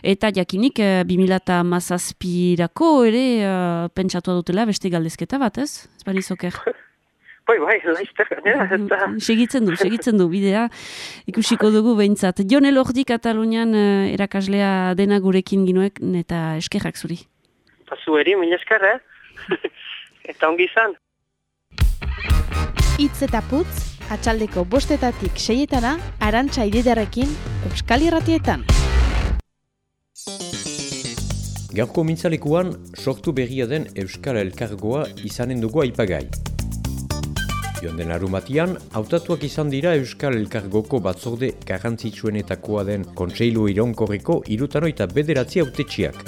eta jakinik, uh, 2008 ere, uh, pentsatu dutela, beste galdezketa bat, ez? Ez bali zoker. Bai, bai, laizter Segitzen du, segitzen du, bidea. Ikusiko dugu behintzat. Jon Elordi Katalunian uh, erakaslea dena gurekin ginoek, eta eskerrak zuri. Pasu eri, min esker, eh? eta ongi izan. Itz eta putz, atxaldeko bostetatik seietana, arantxa ididarekin, Euskal Irratietan. Gaurko mintzalekuan, sortu berria den Euskal Elkargoa izanen dugu aipagai. Joan den arumatian, hautatuak izan dira Euskal Elkargoko batzorde garrantzitsuenetakoa den Kontseilu Ironkorreko irutano eta bederatzi autetxiak.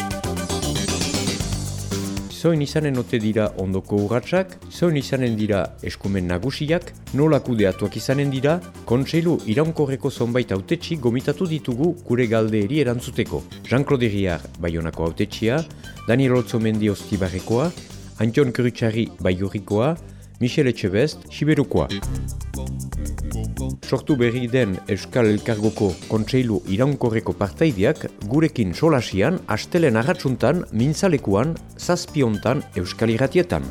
Zoin izanen ote dira ondoko urratsak, zoin izanen dira eskumen nagusiak, nola kudeatuak izanen dira, Kontseilu Iraunkorreko zonbait autetxi gomitatu ditugu gure galdeeri erantzuteko. Jean-Claude Riar, Bayonako autetxia, Daniel Otzomendi Ostibarrekoa, Antion Kurutxarri Bayurrikoa, Michel Etxebest, Siberukoa. Sortu berri den Euskal Elkargoko kontseilu iraunkorreko partaideak gurekin solasian, astelen agatsuntan, mintzalekuan, zazpiontan Euskal Iratietan.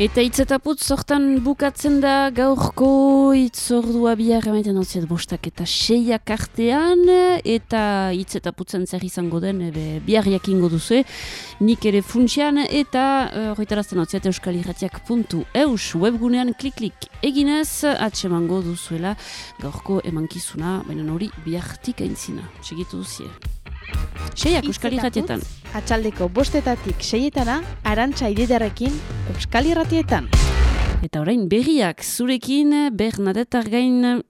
Eta itzetaputz sortan bukatzen da gaurko itzordua bihar emaiten hau bostak eta seiak artean eta itzetaputzen zer izango den ebe, bihar jakingo duzu nik ere funtsian eta horretarazten uh, hau euskal puntu eus webgunean klik-klik eginez atsemango duzuela gaurko emankizuna baina hori bihartik aintzina. Segitu duzie Seiak Euskal Irratietan. Atxaldeko bostetatik seietana, arantxa ididarekin Euskal Irratietan. Eta orain berriak zurekin Bernadette Argain